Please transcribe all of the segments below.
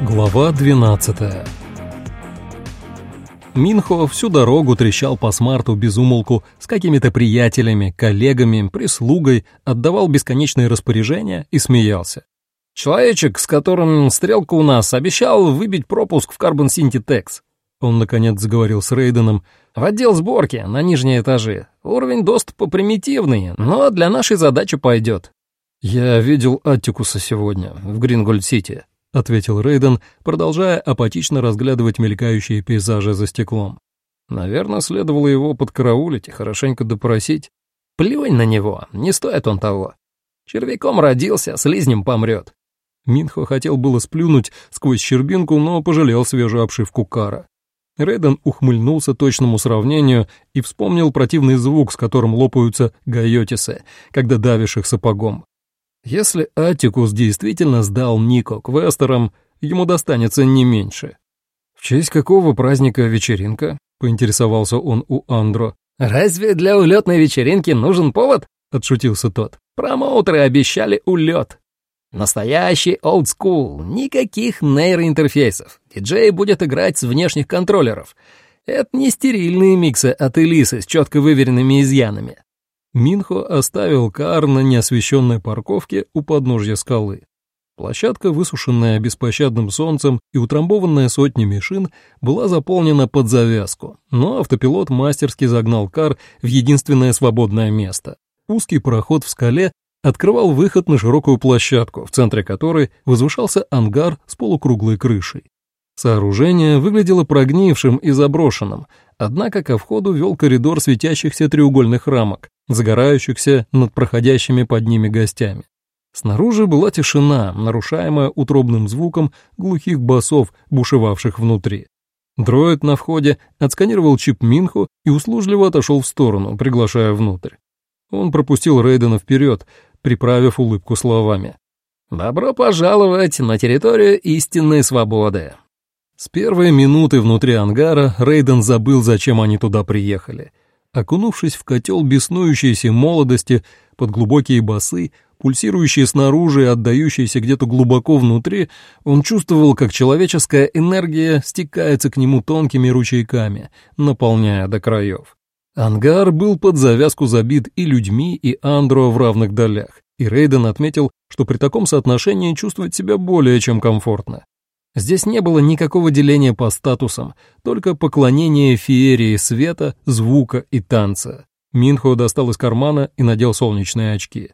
Глава 12 Минхо всю дорогу трещал по смарту без умолку с какими-то приятелями, коллегами, прислугой, отдавал бесконечные распоряжения и смеялся. «Человечек, с которым стрелка у нас, обещал выбить пропуск в Carbon Synthetex». Он, наконец, заговорил с Рейденом. «В отдел сборки, на нижние этажи. Уровень доступа примитивный, но для нашей задачи пойдет». «Я видел Аттикуса сегодня в Грингольд-Сити», — ответил Рейден, продолжая апатично разглядывать мелькающие пейзажи за стеклом. «Наверное, следовало его подкараулить и хорошенько допросить. Плюнь на него, не стоит он того. Червяком родился, слизнем помрет». Минхо хотел было сплюнуть сквозь щербинку, но пожалел свежую обшивку кара. Рейден ухмыльнулся точному сравнению и вспомнил противный звук, с которым лопаются гайотисы, когда давишь их сапогом. Если Атикус действительно сдал Нико квестерам, ему достанется не меньше. «В честь какого праздника вечеринка?» — поинтересовался он у Андро. «Разве для улетной вечеринки нужен повод?» — отшутился тот. «Промоутеры обещали улет. Настоящий олдскул, никаких нейроинтерфейсов. Диджей будет играть с внешних контроллеров. Это не стерильные миксы от Элисы с четко выверенными изъянами. Минхо оставил кар на неосвещенной парковке у подножья скалы. Площадка, высушенная беспощадным солнцем и утрамбованная сотнями шин, была заполнена под завязку, но автопилот мастерски загнал кар в единственное свободное место. Узкий проход в скале открывал выход на широкую площадку, в центре которой возвышался ангар с полукруглой крышей. Сооружение выглядело прогнившим и заброшенным, однако ко входу вел коридор светящихся треугольных рамок, загорающихся над проходящими под ними гостями. Снаружи была тишина, нарушаемая утробным звуком глухих басов, бушевавших внутри. Дроид на входе отсканировал чип Минху и услужливо отошел в сторону, приглашая внутрь. Он пропустил Рейдена вперед, приправив улыбку словами. «Добро пожаловать на территорию истинной свободы». С первой минуты внутри ангара Рейден забыл, зачем они туда приехали. Окунувшись в котел беснующейся молодости под глубокие басы, пульсирующие снаружи и отдающиеся где-то глубоко внутри, он чувствовал, как человеческая энергия стекается к нему тонкими ручейками, наполняя до краев. Ангар был под завязку забит и людьми, и Андро в равных долях, и Рейден отметил, что при таком соотношении чувствует себя более чем комфортно. Здесь не было никакого деления по статусам, только поклонение феерии света, звука и танца. Минхо достал из кармана и надел солнечные очки.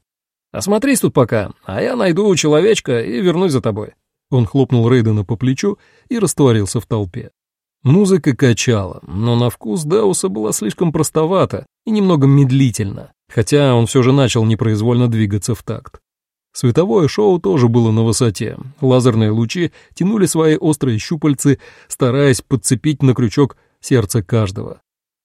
«Осмотрись тут пока, а я найду человечка и вернусь за тобой». Он хлопнул Рейдена по плечу и растворился в толпе. Музыка качала, но на вкус Дауса была слишком простовата и немного медлительна, хотя он все же начал непроизвольно двигаться в такт. Световое шоу тоже было на высоте. Лазерные лучи тянули свои острые щупальцы, стараясь подцепить на крючок сердце каждого.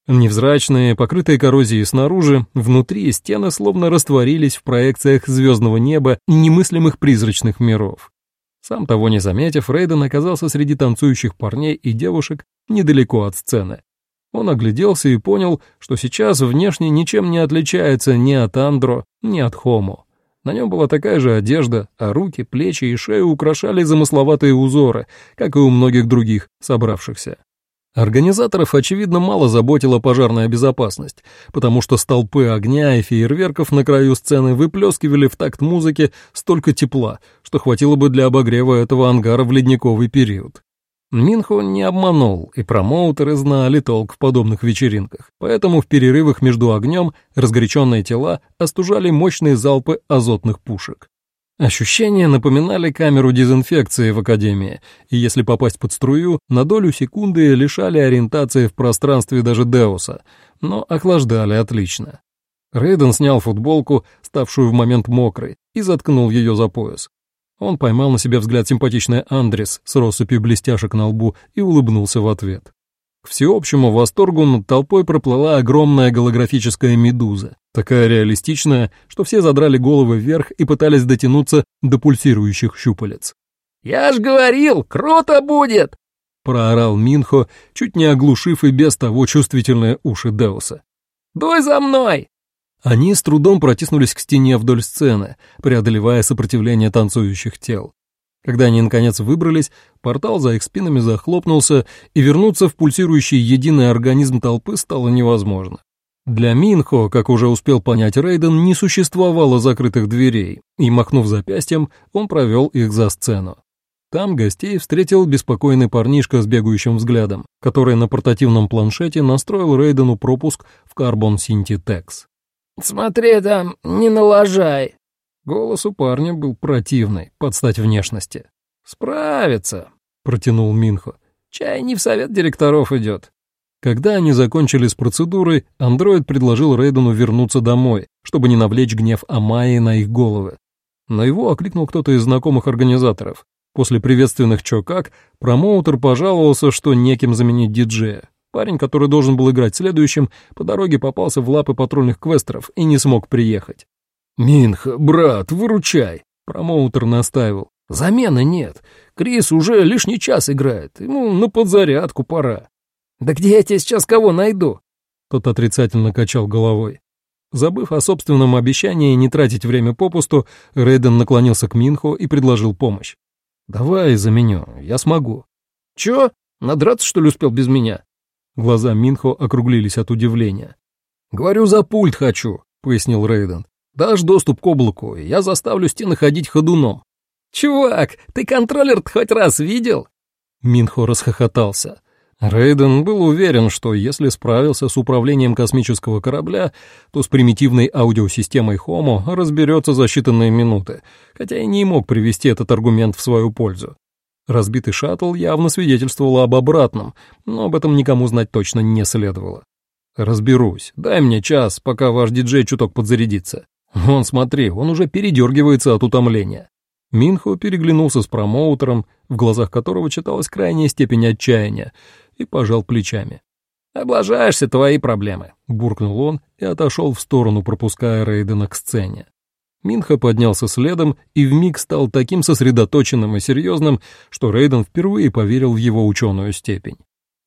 Невзрачные, покрытые коррозией снаружи, внутри стены словно растворились в проекциях звездного неба немыслимых призрачных миров. Сам того не заметив, Рейден оказался среди танцующих парней и девушек недалеко от сцены. Он огляделся и понял, что сейчас внешне ничем не отличается ни от Андро, ни от Хомо. На нем была такая же одежда, а руки, плечи и шею украшали замысловатые узоры, как и у многих других собравшихся. Организаторов, очевидно, мало заботила пожарная безопасность, потому что столпы огня и фейерверков на краю сцены выплескивали в такт музыки столько тепла, что хватило бы для обогрева этого ангара в ледниковый период. Минхо не обманул, и промоутеры знали толк в подобных вечеринках, поэтому в перерывах между огнем разгоряченные тела остужали мощные залпы азотных пушек. Ощущения напоминали камеру дезинфекции в Академии, и если попасть под струю, на долю секунды лишали ориентации в пространстве даже Деуса, но охлаждали отлично. Рейден снял футболку, ставшую в момент мокрой, и заткнул ее за пояс. Он поймал на себе взгляд симпатичный Андрес с россыпью блестяшек на лбу и улыбнулся в ответ. К всеобщему восторгу над толпой проплыла огромная голографическая медуза, такая реалистичная, что все задрали головы вверх и пытались дотянуться до пульсирующих щупалец. «Я ж говорил, круто будет!» — проорал Минхо, чуть не оглушив и без того чувствительные уши Деуса. «Дуй за мной!» Они с трудом протиснулись к стене вдоль сцены, преодолевая сопротивление танцующих тел. Когда они, наконец, выбрались, портал за их спинами захлопнулся, и вернуться в пульсирующий единый организм толпы стало невозможно. Для Минхо, как уже успел понять Рейден, не существовало закрытых дверей, и, махнув запястьем, он провел их за сцену. Там гостей встретил беспокойный парнишка с бегающим взглядом, который на портативном планшете настроил Рейдену пропуск в Carbon Synthetex. «Смотри там, не налажай!» Голос у парня был противный, под стать внешности. «Справится», — протянул Минхо. «Чай не в совет директоров идет». Когда они закончили с процедурой, андроид предложил Рейдену вернуться домой, чтобы не навлечь гнев Амайи на их головы. Но его окликнул кто-то из знакомых организаторов. После приветственных «чё как» промоутер пожаловался, что неким заменить диджея. Парень, который должен был играть следующим, по дороге попался в лапы патрульных квестеров и не смог приехать. «Минх, брат, выручай!» — промоутер настаивал. «Замены нет. Крис уже лишний час играет. Ему на подзарядку пора». «Да где я тебе сейчас кого найду?» Тот отрицательно качал головой. Забыв о собственном обещании не тратить время попусту, Рейден наклонился к Минху и предложил помощь. «Давай заменю, я смогу». «Чё? Надраться, что ли, успел без меня?» Глаза Минхо округлились от удивления. «Говорю, за пульт хочу», — пояснил Рейден. Дашь доступ к облаку, и я заставлю стены ходить ходуном. Чувак, ты контроллер хоть раз видел? Минхо расхохотался. Рейден был уверен, что если справился с управлением космического корабля, то с примитивной аудиосистемой Homo разберется за считанные минуты, хотя и не мог привести этот аргумент в свою пользу. Разбитый шаттл явно свидетельствовал об обратном, но об этом никому знать точно не следовало. «Разберусь. Дай мне час, пока ваш диджей чуток подзарядится. Вон, смотри, он уже передергивается от утомления. Минхо переглянулся с промоутером, в глазах которого читалась крайняя степень отчаяния, и пожал плечами. «Облажаешься, твои проблемы», — буркнул он и отошел в сторону, пропуская Рейдена к сцене. Минха поднялся следом и вмиг стал таким сосредоточенным и серьезным, что Рейден впервые поверил в его ученую степень.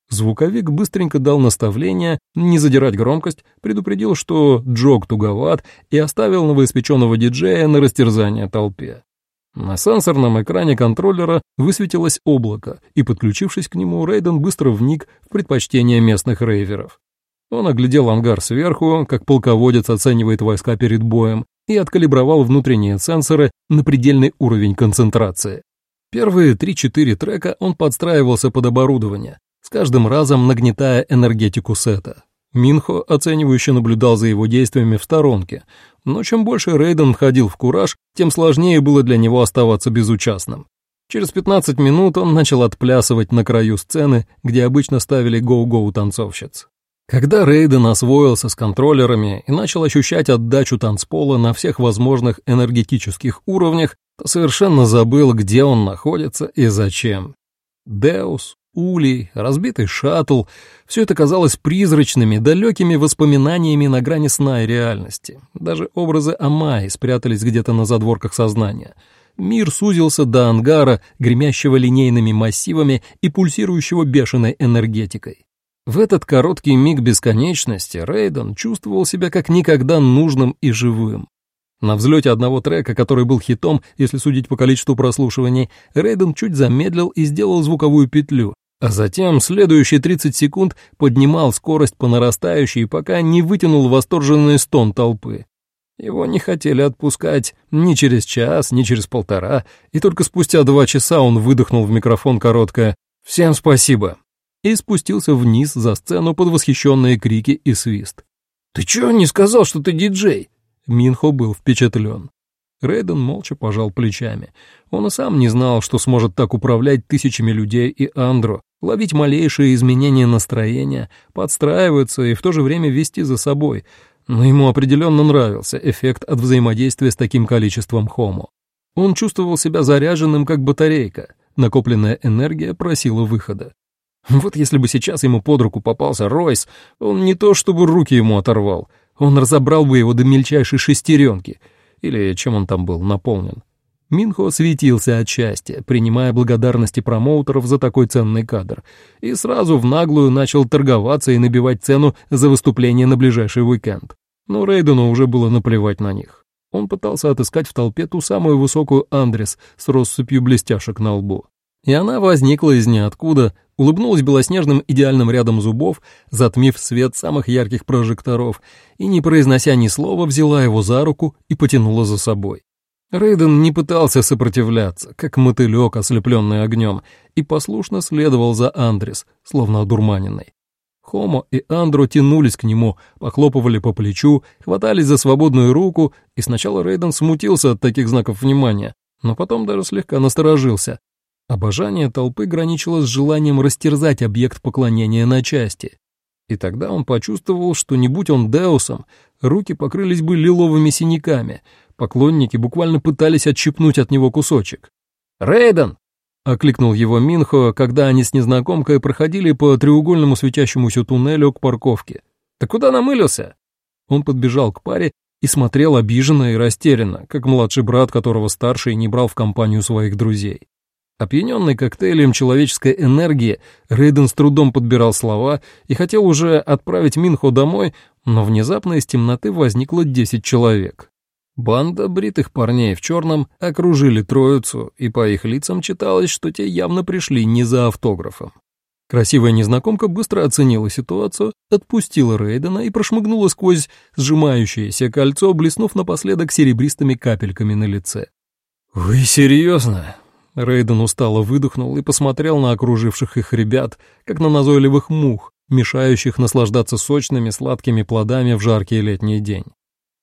Звуковик быстренько дал наставление не задирать громкость, предупредил, что джог туговат, и оставил новоиспеченного диджея на растерзание толпе. На сенсорном экране контроллера высветилось облако, и, подключившись к нему, Рейден быстро вник в предпочтение местных рейверов. Он оглядел ангар сверху, как полководец оценивает войска перед боем, и откалибровал внутренние сенсоры на предельный уровень концентрации. Первые 3-4 трека он подстраивался под оборудование, с каждым разом нагнетая энергетику сета. Минхо оценивающе наблюдал за его действиями в сторонке, но чем больше Рейден входил в кураж, тем сложнее было для него оставаться безучастным. Через 15 минут он начал отплясывать на краю сцены, где обычно ставили гоу-гоу танцовщиц. Когда Рейден освоился с контроллерами и начал ощущать отдачу танцпола на всех возможных энергетических уровнях, то совершенно забыл, где он находится и зачем. Деус, улей, разбитый шаттл — все это казалось призрачными, далекими воспоминаниями на грани сна и реальности. Даже образы Амайи спрятались где-то на задворках сознания. Мир сузился до ангара, гремящего линейными массивами и пульсирующего бешеной энергетикой. В этот короткий миг бесконечности Рейден чувствовал себя как никогда нужным и живым. На взлете одного трека, который был хитом, если судить по количеству прослушиваний, Рейден чуть замедлил и сделал звуковую петлю, а затем следующие 30 секунд поднимал скорость по нарастающей, пока не вытянул восторженный стон толпы. Его не хотели отпускать ни через час, ни через полтора, и только спустя два часа он выдохнул в микрофон короткое «Всем спасибо!» И спустился вниз за сцену под восхищенные крики и свист. «Ты чего не сказал, что ты диджей?» Минхо был впечатлен. Рейден молча пожал плечами. Он и сам не знал, что сможет так управлять тысячами людей и Андро, ловить малейшие изменения настроения, подстраиваться и в то же время вести за собой. Но ему определенно нравился эффект от взаимодействия с таким количеством хомо. Он чувствовал себя заряженным, как батарейка. Накопленная энергия просила выхода. Вот если бы сейчас ему под руку попался Ройс, он не то чтобы руки ему оторвал, он разобрал бы его до мельчайшей шестеренки — или чем он там был наполнен. Минхо светился от счастья, принимая благодарности промоутеров за такой ценный кадр, и сразу в наглую начал торговаться и набивать цену за выступление на ближайший уикенд. Но Рейдену уже было наплевать на них. Он пытался отыскать в толпе ту самую высокую Андрес с россыпью блестяшек на лбу. И она возникла из ниоткуда, улыбнулась белоснежным идеальным рядом зубов, затмив свет самых ярких прожекторов, и, не произнося ни слова, взяла его за руку и потянула за собой. Рейден не пытался сопротивляться, как мотылек, ослепленный огнем, и послушно следовал за Андрес, словно одурманенный. Хомо и Андро тянулись к нему, похлопывали по плечу, хватались за свободную руку, и сначала Рейден смутился от таких знаков внимания, но потом даже слегка насторожился. Обожание толпы граничило с желанием растерзать объект поклонения на части. И тогда он почувствовал, что не будь он Деусом, руки покрылись бы лиловыми синяками, поклонники буквально пытались отщипнуть от него кусочек. «Рейден!» Окликнул его Минхо, когда они с незнакомкой проходили по треугольному светящемуся туннелю к парковке. «Ты куда намылился?» Он подбежал к паре и смотрел обиженно и растерянно, как младший брат, которого старший не брал в компанию своих друзей. Опьяненный коктейлем человеческой энергии, Рейден с трудом подбирал слова и хотел уже отправить Минхо домой, но внезапно из темноты возникло десять человек. Банда бритых парней в черном окружили троицу, и по их лицам читалось, что те явно пришли не за автографом. Красивая незнакомка быстро оценила ситуацию, отпустила Рейдена и прошмыгнула сквозь сжимающееся кольцо, блеснув напоследок серебристыми капельками на лице. «Вы серьезно?» Рейден устало выдохнул и посмотрел на окруживших их ребят, как на назойливых мух, мешающих наслаждаться сочными сладкими плодами в жаркий летний день.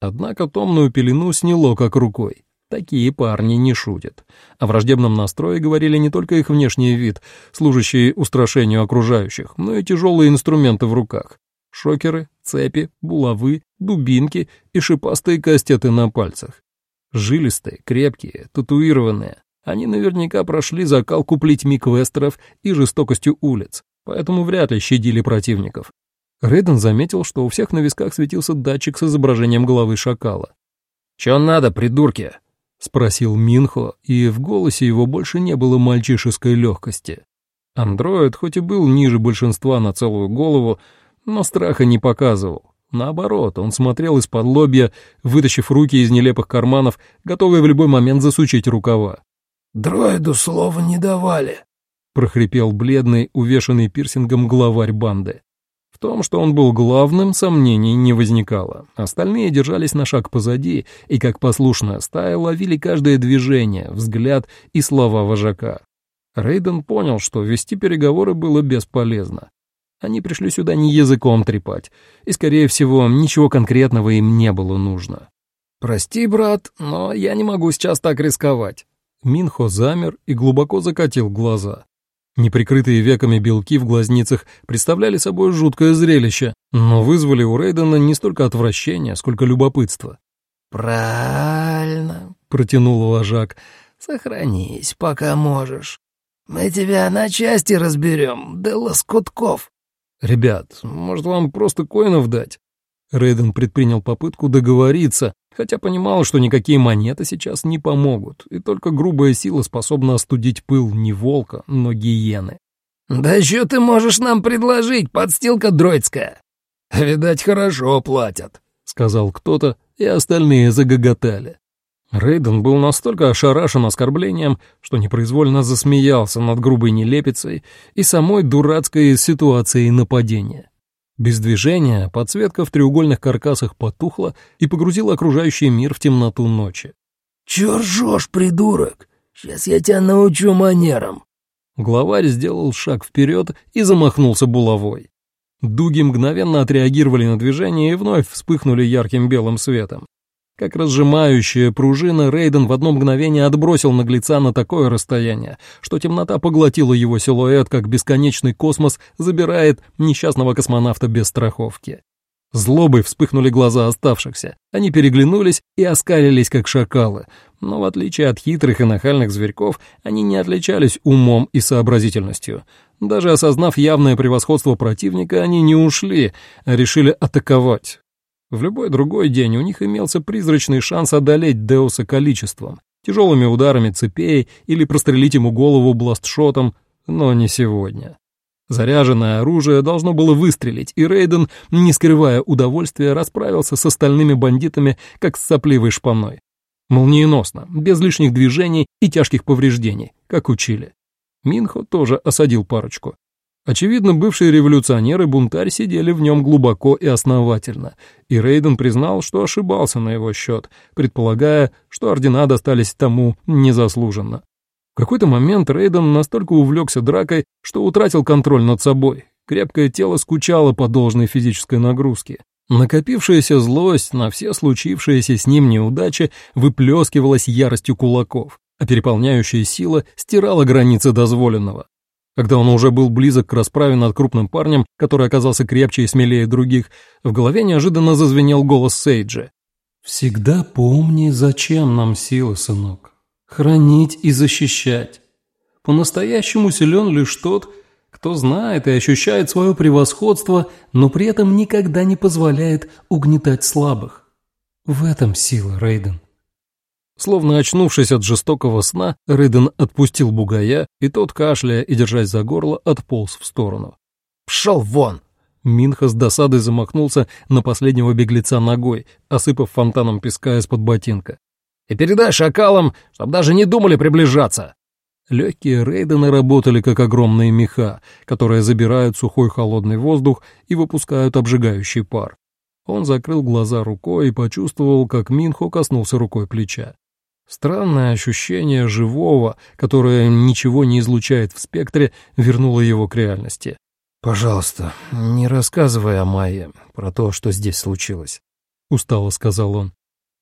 Однако томную пелену сняло как рукой. Такие парни не шутят. О враждебном настрое говорили не только их внешний вид, служащий устрашению окружающих, но и тяжелые инструменты в руках. Шокеры, цепи, булавы, дубинки и шипастые кастеты на пальцах. Жилистые, крепкие, татуированные. Они наверняка прошли закалку плетьми квестеров и жестокостью улиц, поэтому вряд ли щадили противников. Рейден заметил, что у всех на висках светился датчик с изображением головы шакала. «Чё надо, придурки?» — спросил Минхо, и в голосе его больше не было мальчишеской легкости. Андроид хоть и был ниже большинства на целую голову, но страха не показывал. Наоборот, он смотрел из-под лобья, вытащив руки из нелепых карманов, готовый в любой момент засучить рукава. «Дроиду слова не давали», — прохрипел бледный, увешанный пирсингом главарь банды том, что он был главным, сомнений не возникало. Остальные держались на шаг позади и, как послушная стая, ловили каждое движение, взгляд и слова вожака. Рейден понял, что вести переговоры было бесполезно. Они пришли сюда не языком трепать, и, скорее всего, ничего конкретного им не было нужно. «Прости, брат, но я не могу сейчас так рисковать». Минхо замер и глубоко закатил глаза. Неприкрытые веками белки в глазницах представляли собой жуткое зрелище, но вызвали у Рейдена не столько отвращение, сколько любопытство. «Правильно», — протянул вожак, — «сохранись, пока можешь. Мы тебя на части разберем, до лоскутков». «Ребят, может, вам просто коинов дать?» Рейден предпринял попытку договориться, хотя понимал, что никакие монеты сейчас не помогут, и только грубая сила способна остудить пыл не волка, но гиены. «Да что ты можешь нам предложить, подстилка дроидская?» «Видать, хорошо платят», — сказал кто-то, и остальные загоготали. Рейден был настолько ошарашен оскорблением, что непроизвольно засмеялся над грубой нелепицей и самой дурацкой ситуацией нападения. Без движения подсветка в треугольных каркасах потухла и погрузила окружающий мир в темноту ночи. «Чё ржёшь, придурок? Сейчас я тебя научу манерам!» Главарь сделал шаг вперед и замахнулся булавой. Дуги мгновенно отреагировали на движение и вновь вспыхнули ярким белым светом. Как разжимающая пружина, Рейден в одно мгновение отбросил наглеца на такое расстояние, что темнота поглотила его силуэт, как бесконечный космос забирает несчастного космонавта без страховки. Злобой вспыхнули глаза оставшихся. Они переглянулись и оскалились, как шакалы. Но в отличие от хитрых и нахальных зверьков, они не отличались умом и сообразительностью. Даже осознав явное превосходство противника, они не ушли, а решили атаковать. В любой другой день у них имелся призрачный шанс одолеть Деуса количеством, тяжелыми ударами цепей или прострелить ему голову бластшотом, но не сегодня. Заряженное оружие должно было выстрелить, и Рейден, не скрывая удовольствия, расправился с остальными бандитами, как с сопливой шпаной. Молниеносно, без лишних движений и тяжких повреждений, как учили. Минхо тоже осадил парочку. Очевидно, бывшие революционеры бунтарь сидели в нем глубоко и основательно, и Рейден признал, что ошибался на его счет, предполагая, что ордена достались тому незаслуженно. В какой-то момент Рейден настолько увлекся дракой, что утратил контроль над собой. Крепкое тело скучало по должной физической нагрузке. Накопившаяся злость на все случившиеся с ним неудачи выплескивалась яростью кулаков, а переполняющая сила стирала границы дозволенного. Когда он уже был близок к расправе над крупным парнем, который оказался крепче и смелее других, в голове неожиданно зазвенел голос Сейджа. «Всегда помни, зачем нам сила, сынок. Хранить и защищать. По-настоящему силен лишь тот, кто знает и ощущает свое превосходство, но при этом никогда не позволяет угнетать слабых. В этом сила, Рейден. Словно очнувшись от жестокого сна, Рейден отпустил бугая, и тот, кашляя и держась за горло, отполз в сторону. «Пшел вон!» Минха с досадой замахнулся на последнего беглеца ногой, осыпав фонтаном песка из-под ботинка. «И передай шакалам, чтоб даже не думали приближаться!» Легкие Рейдены работали как огромные меха, которые забирают сухой холодный воздух и выпускают обжигающий пар. Он закрыл глаза рукой и почувствовал, как Минхо коснулся рукой плеча. Странное ощущение живого, которое ничего не излучает в спектре, вернуло его к реальности. «Пожалуйста, не рассказывай о Майе, про то, что здесь случилось», — устало сказал он.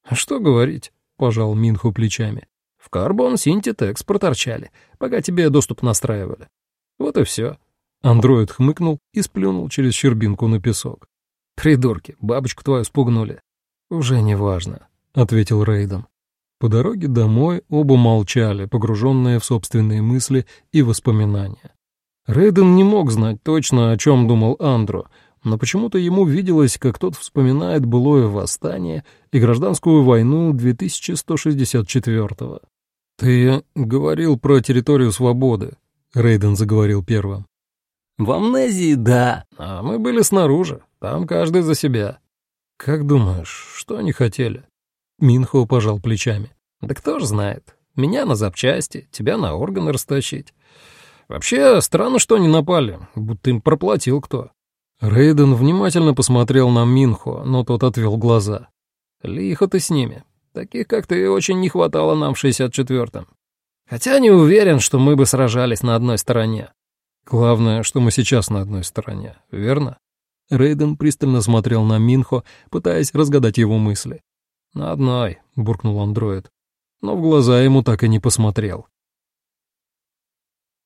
«А что говорить?» — пожал Минху плечами. «В Карбон Синтитекс проторчали, пока тебе доступ настраивали. Вот и все». Андроид хмыкнул и сплюнул через щербинку на песок. «Придурки, бабочку твою спугнули». «Уже не важно», — ответил Рейден. По дороге домой оба молчали, погруженные в собственные мысли и воспоминания. Рейден не мог знать точно, о чем думал Андро, но почему-то ему виделось, как тот вспоминает былое восстание и гражданскую войну 2164-го. «Ты говорил про территорию свободы», — Рейден заговорил первым. «В амнезии — да, а мы были снаружи, там каждый за себя. Как думаешь, что они хотели?» Минхо пожал плечами. «Да кто ж знает. Меня на запчасти, тебя на органы растащить. Вообще, странно, что они напали, будто им проплатил кто». Рейден внимательно посмотрел на Минхо, но тот отвел глаза. «Лихо ты с ними. Таких, как ты, очень не хватало нам в 64-м. Хотя не уверен, что мы бы сражались на одной стороне». «Главное, что мы сейчас на одной стороне, верно?» Рейден пристально смотрел на Минхо, пытаясь разгадать его мысли. «На одной», — буркнул андроид. Но в глаза ему так и не посмотрел.